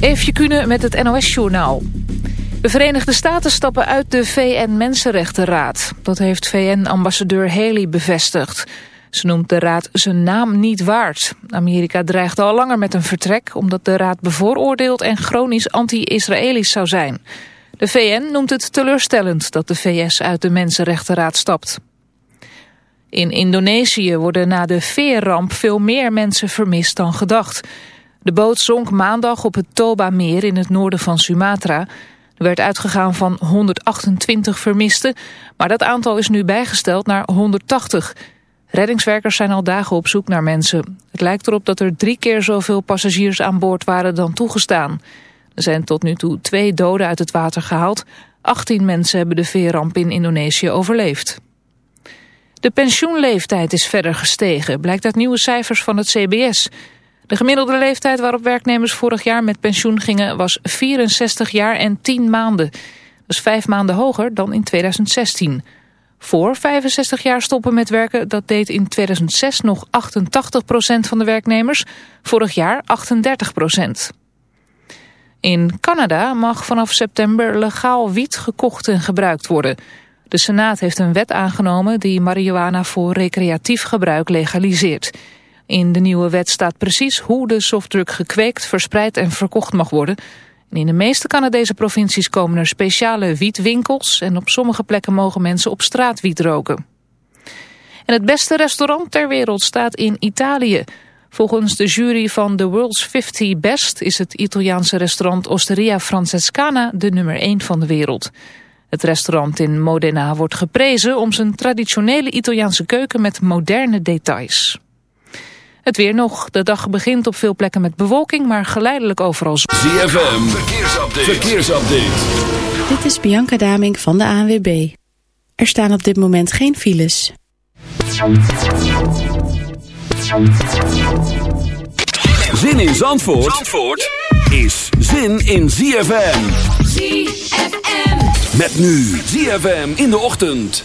Eefje Kunnen met het NOS-journaal. De Verenigde Staten stappen uit de VN-Mensenrechtenraad. Dat heeft VN-ambassadeur Haley bevestigd. Ze noemt de raad zijn naam niet waard. Amerika dreigt al langer met een vertrek... omdat de raad bevooroordeeld en chronisch anti-Israëlisch zou zijn. De VN noemt het teleurstellend dat de VS uit de Mensenrechtenraad stapt. In Indonesië worden na de veerramp veel meer mensen vermist dan gedacht... De boot zonk maandag op het Toba-meer in het noorden van Sumatra. Er werd uitgegaan van 128 vermisten, maar dat aantal is nu bijgesteld naar 180. Reddingswerkers zijn al dagen op zoek naar mensen. Het lijkt erop dat er drie keer zoveel passagiers aan boord waren dan toegestaan. Er zijn tot nu toe twee doden uit het water gehaald. 18 mensen hebben de veerramp in Indonesië overleefd. De pensioenleeftijd is verder gestegen, blijkt uit nieuwe cijfers van het CBS. De gemiddelde leeftijd waarop werknemers vorig jaar met pensioen gingen was 64 jaar en 10 maanden. Dat is vijf maanden hoger dan in 2016. Voor 65 jaar stoppen met werken, dat deed in 2006 nog 88% van de werknemers. Vorig jaar 38% In Canada mag vanaf september legaal wiet gekocht en gebruikt worden. De Senaat heeft een wet aangenomen die marihuana voor recreatief gebruik legaliseert. In de nieuwe wet staat precies hoe de softdruk gekweekt, verspreid en verkocht mag worden. En in de meeste Canadese provincies komen er speciale wietwinkels... en op sommige plekken mogen mensen op straat wiet roken. En het beste restaurant ter wereld staat in Italië. Volgens de jury van The World's 50 Best... is het Italiaanse restaurant Osteria Francescana de nummer 1 van de wereld. Het restaurant in Modena wordt geprezen om zijn traditionele Italiaanse keuken met moderne details. Het weer nog. De dag begint op veel plekken met bewolking, maar geleidelijk overal... ZFM, verkeersupdate. verkeersupdate. Dit is Bianca Daming van de ANWB. Er staan op dit moment geen files. Zin in Zandvoort, Zandvoort is zin in ZFM. ZFM. Met nu ZFM in de ochtend.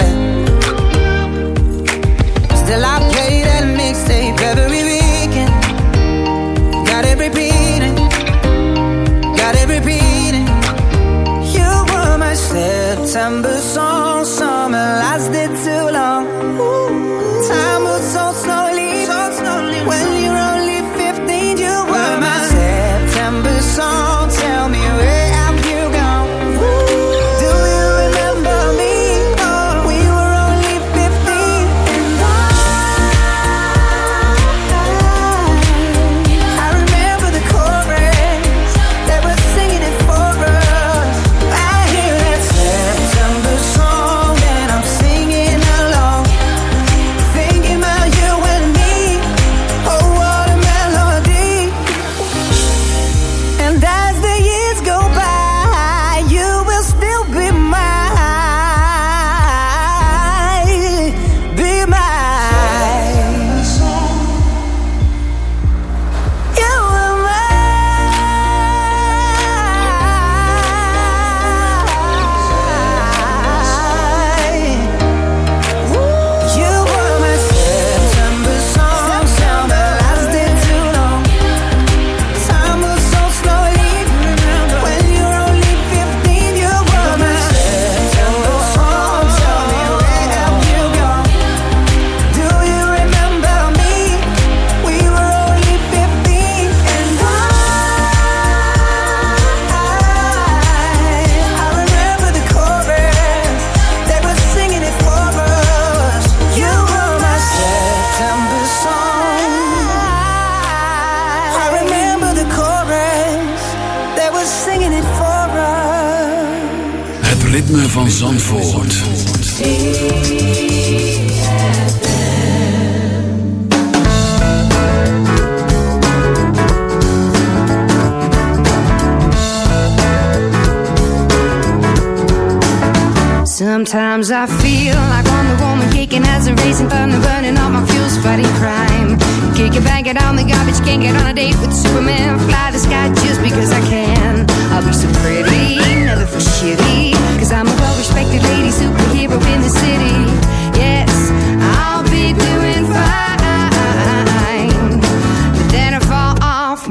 September song,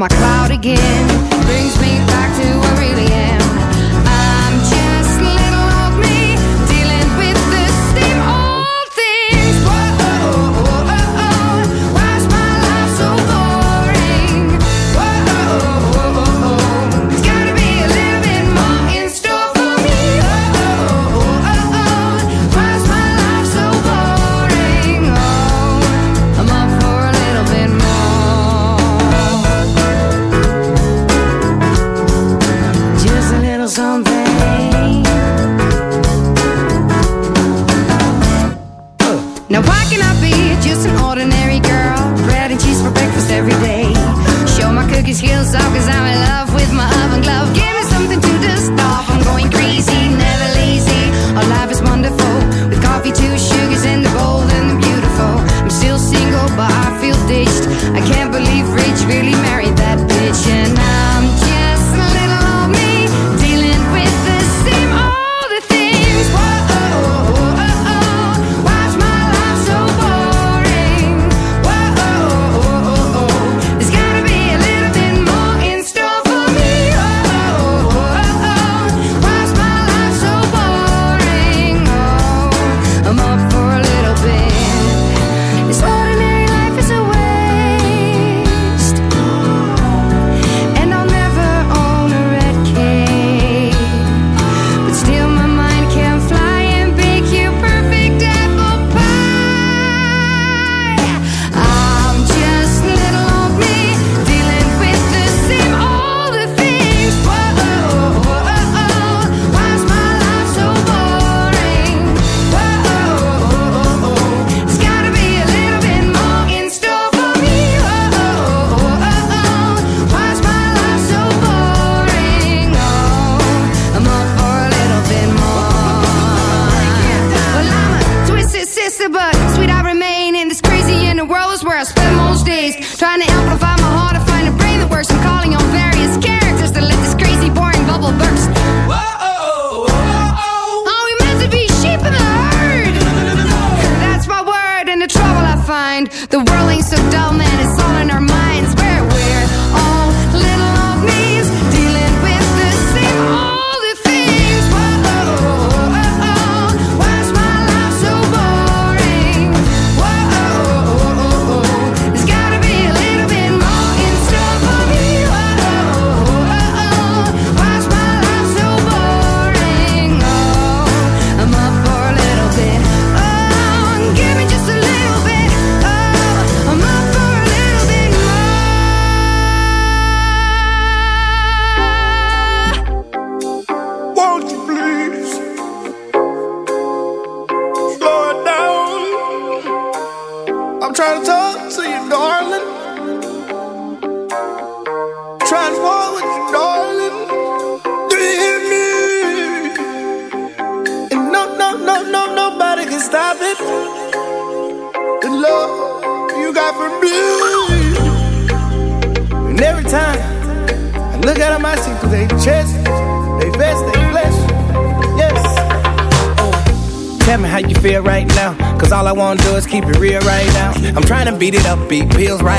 my cloud again.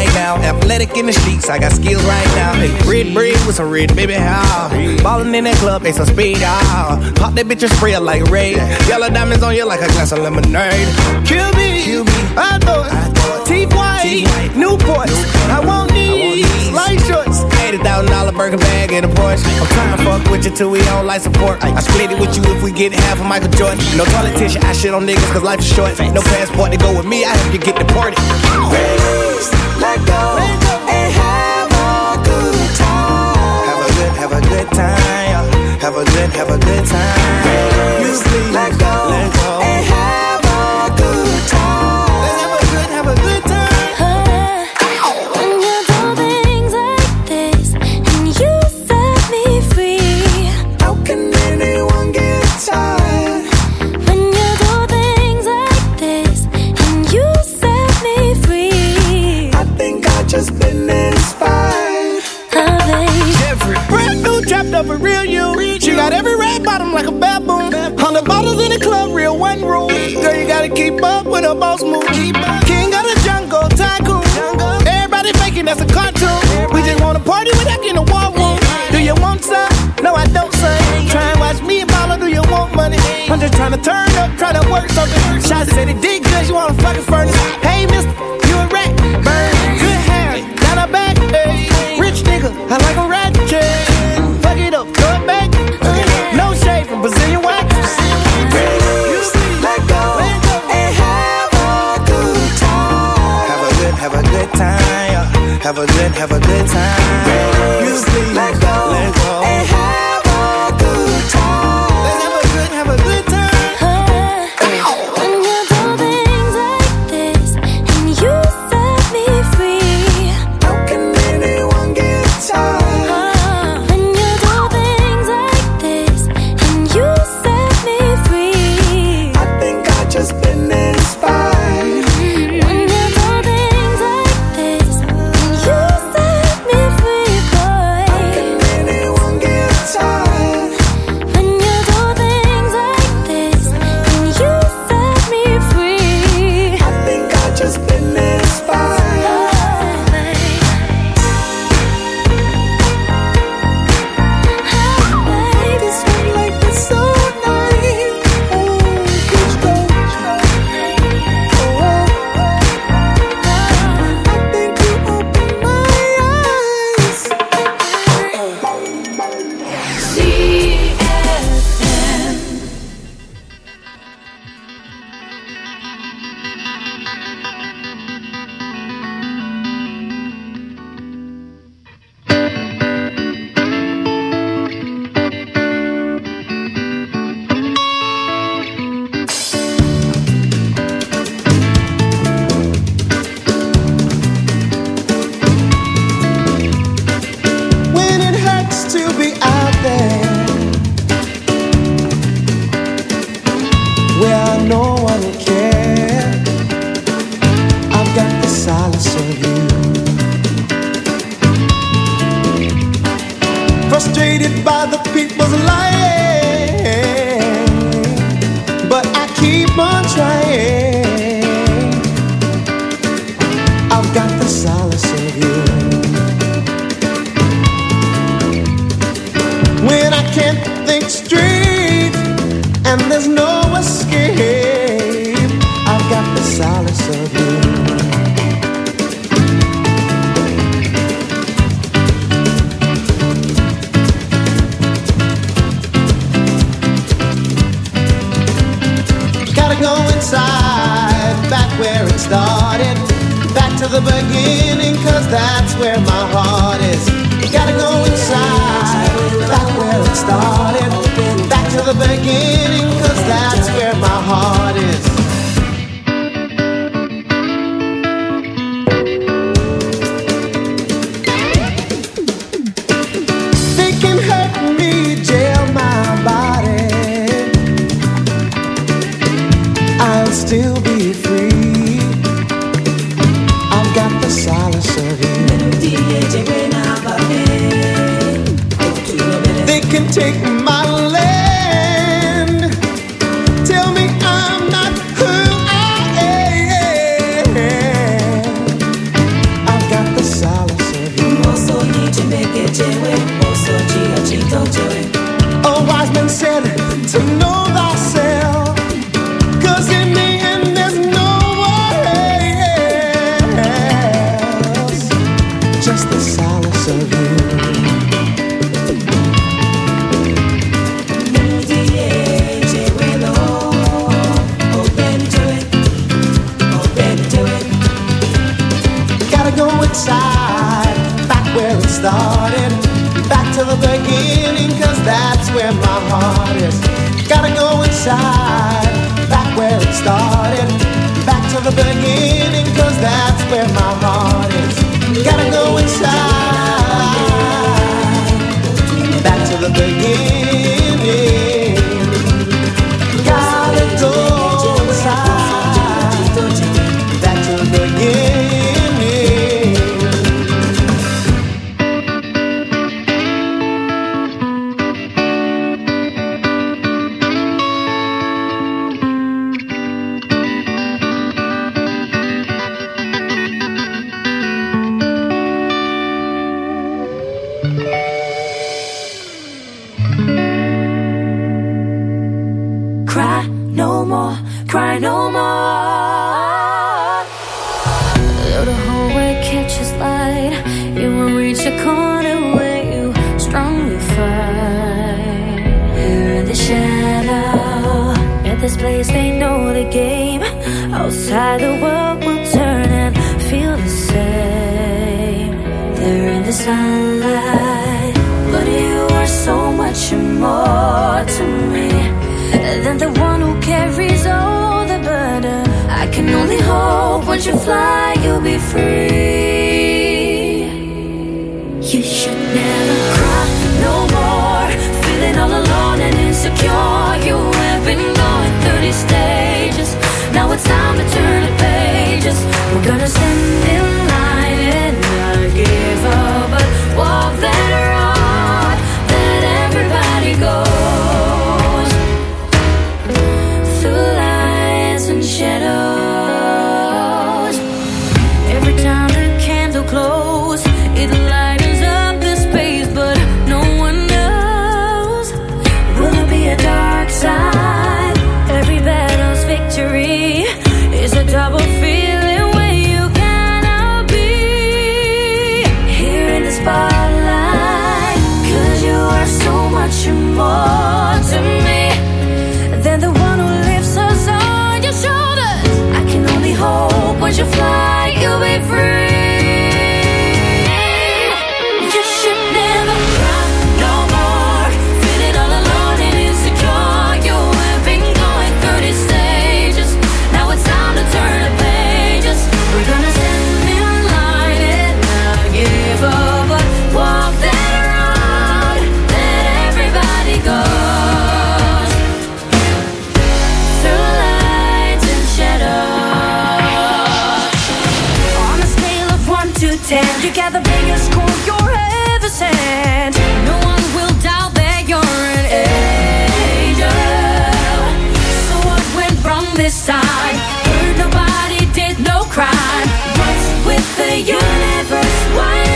right now. Athletic in the streets, I got skills right now. Hey, red, red with some red, baby, how? Ballin' in that club, they some speed, ah. Pop that bitch and spray it like Ray. Yellow diamonds on you like a glass of lemonade. Kill me, Kill me. I thought, teeth. white, Newport. Newport, I want these light shorts. $80,000 burger bag and a Porsche. I'm trying to fuck with you till we don't like support. I split it with you if we get half of Michael Jordan. No politician, I shit on niggas cause life is short. No passport to go with me, I have to get deported. Hey have a good time. Music like the most move. King of the jungle, tycoon. Everybody faking that's a cartoon. We just wanna party without getting a war wound. Do you want some? No, I don't, son. Try and watch me and mama. Do you want money? I'm just trying to turn up, try to work something. Shots said he did good, you wanna fucking furnace. Hey, mister, you a rat. Burn. Good hair, not a back. Hey. Rich nigga, I like time. Yeah. Have a good, have a good time. Please, like where my heart the universe. Wide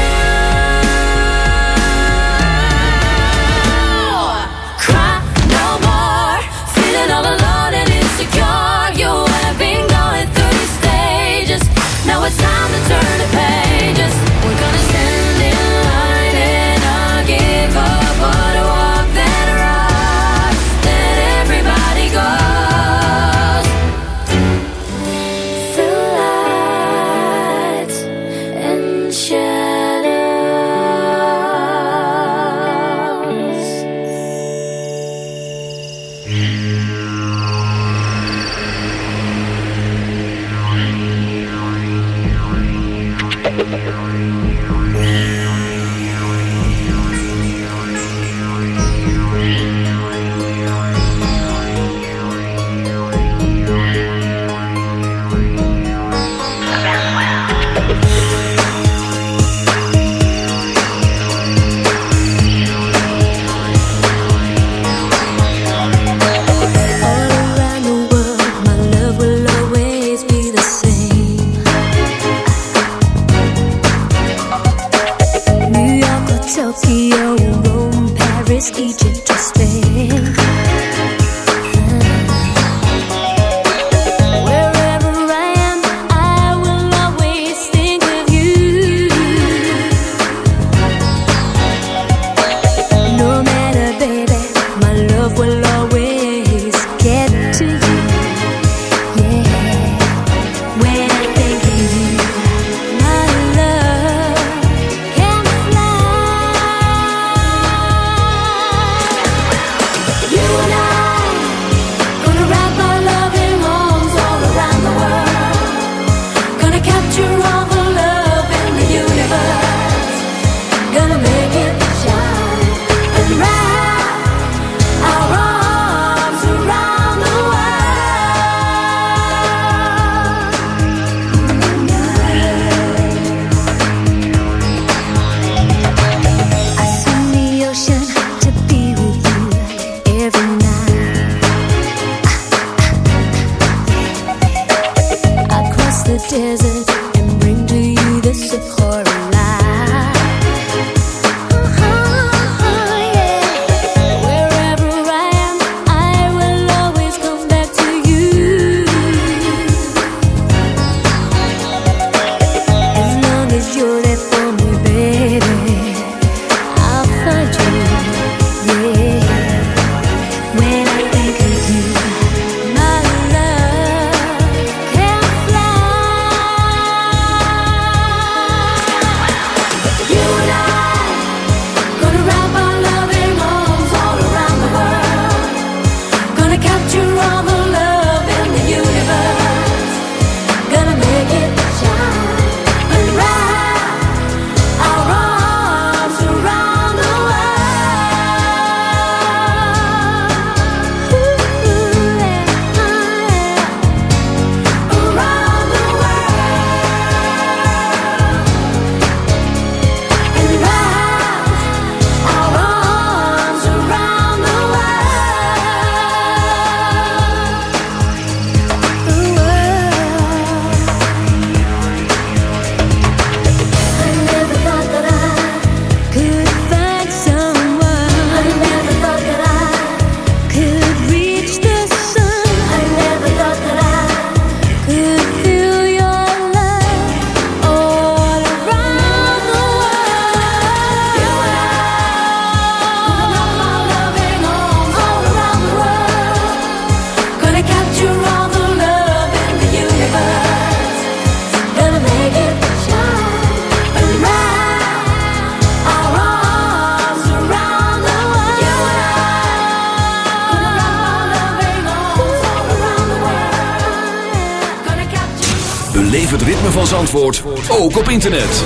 Beleef het ritme van Zandvoort, ook op internet.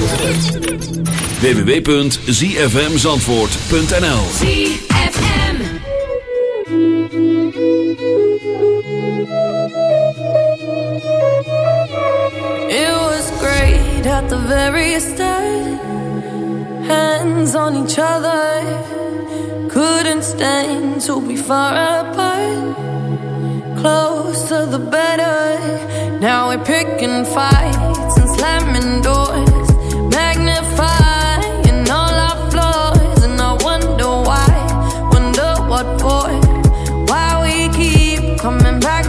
www.zfmzandvoort.nl ZFM It was great at the very start. Hands on each other. Couldn't stand to be far apart. closer the better. Now we're picking fights and slamming doors, magnifying all our flaws. And I wonder why, wonder what for, why we keep coming back.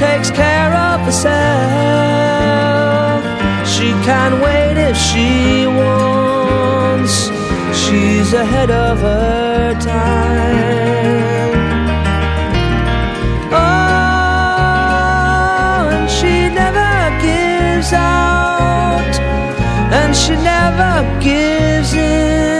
Takes care of herself. She can wait if she wants. She's ahead of her time. Oh, and she never gives out, and she never gives in.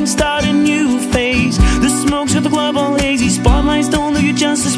hazy. Spotlights don't do you justice,